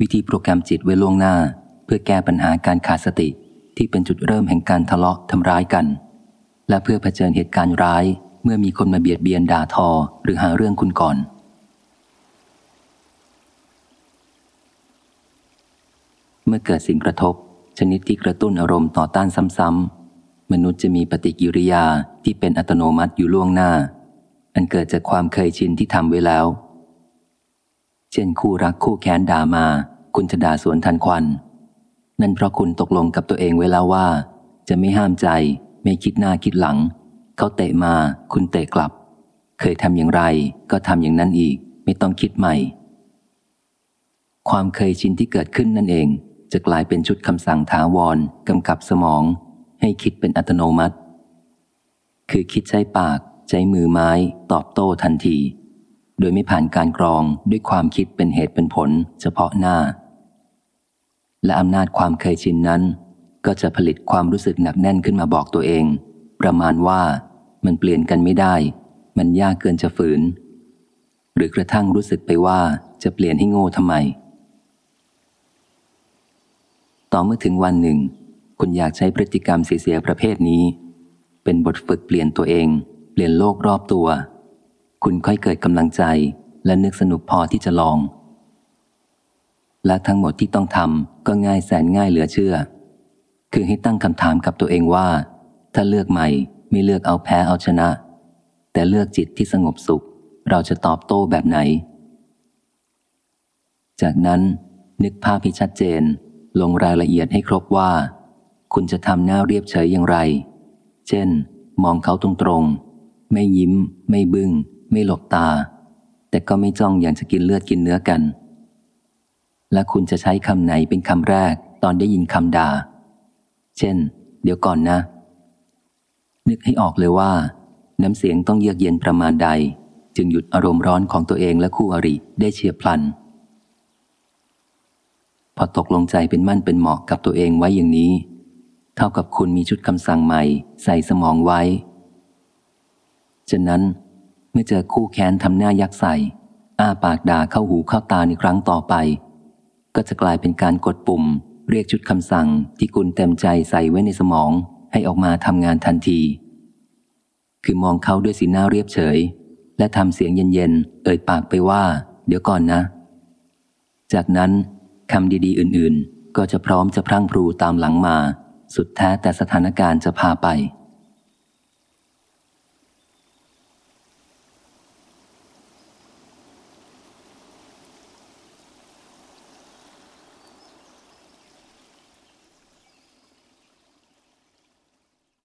วิธีโปรแกรมจิตไว้ล่วงหน้า เพื่อแก้ปัญหาการขาดสติที่เป็นจุดเริ่มแห่งการทะเลาะทำร้ายกัน และเพื่อเผชิญเหตุการณ์ร้ายเมื่อมีคนมาเบียดเบียนด่าทอหรือหาเรื่องคุณก่อน เมื่อเกิดสิ่งกระทบ ชนิดที่กระตุ้นอารมณ์ต่อต้านซ้ำๆ มนุษย์จะมีปฏิกิริยาที่เป็นอัตโนมัติอยู่ล่วงหน้า อันเกิดจากความเคยชินที่ทำไว้แล้ว เช่นคู่รักคู่แค้นด่ามา คุณจะด่าสวนทันควัน นั่นเพราะคุณตกลงกับตัวเองไว้แล้วว่า จะไม่ห้ามใจ ไม่คิดหน้าคิดหลัง เขาเตะมา คุณเตะกลับ เคยทำอย่างไร ก็ทำอย่างนั้นอีก ไม่ต้องคิดใหม่ ความเคยชินที่เกิดขึ้นนั่นเอง จะกลายเป็นชุดคำสั่งถาวรกำกับสมอง ให้คิดเป็นอัตโนมัติ คือคิดใช้ปาก ใช้มือไม้ ตอบโต้ทันที โดยไม่ผ่านการกรองด้วยความคิดเป็นเหตุเป็นผลเฉพาะหน้า และอำนาจความเคยชินนั้น ก็จะผลิตความรู้สึกหนักแน่นขึ้นมาบอกตัวเอง ประมาณว่ามันเปลี่ยนกันไม่ได้ มันยากเกินจะฝืน หรือกระทั่งรู้สึกไปว่าจะเปลี่ยนให้โง่ทำไม ต่อเมื่อถึงวันหนึ่ง คุณอยากใช้พฤติกรรมเสียๆประเภทนี้ เป็นบทฝึกเปลี่ยนตัวเอง เปลี่ยนโลกรอบตัว คุณค่อยเกิดกำลังใจและนึกสนุกพอที่จะลอง และทั้งหมดที่ต้องทำก็ง่ายแสนง่ายเหลือเชื่อ คือให้ตั้งคำถามกับตัวเองว่า ถ้าเลือกใหม่ไม่เลือกเอาแพ้เอาชนะ แต่เลือกจิตที่สงบสุข เราจะตอบโต้แบบไหน จากนั้นนึกภาพให้ชัดเจน ลงรายละเอียดให้ครบว่า คุณจะทำหน้าเรียบเฉยอย่างไร เช่น มองเขาตรงๆ ไม่ยิ้ม ไม่บึง้ง ไม่หลบตา แต่ก็ไม่จ้องอย่างจะกินเลือดกินเนื้อกัน และคุณจะใช้คำไหนเป็นคำแรกตอนได้ยินคำด่า เช่น เดี๋ยวก่อนนะ นึกให้ออกเลยว่า น้ำเสียงต้องเยือกเย็นประมาณใด จึงหยุดอารมณ์ร้อนของตัวเองและคู่อริได้เฉียบพลัน พอตกลงใจเป็นมั่นเป็นเหมาะกับตัวเองไว้อย่างนี้ เท่ากับคุณมีชุดคำสั่งใหม่ใส่สมองไว้ฉะนั้น เมื่อเจอคู่แค้นทำหน้ายักใส่อ้าปากด่าเข้าหูเข้าตาในครั้งต่อไป ก็จะกลายเป็นการกดปุ่ม เรียกชุดคำสั่งที่คุณเต็มใจใส่ไว้ในสมอง ให้ออกมาทำงานทันที คือมองเขาด้วยสีหน้าเรียบเฉย และทำเสียงเย็นๆ เอ่ยปากไปว่า เดี๋ยวก่อนนะ จากนั้นคำดีๆ อื่นๆ ก็จะพร้อมจะพรั่งพรูตามหลังมา สุดแท้แต่สถานการณ์จะพาไป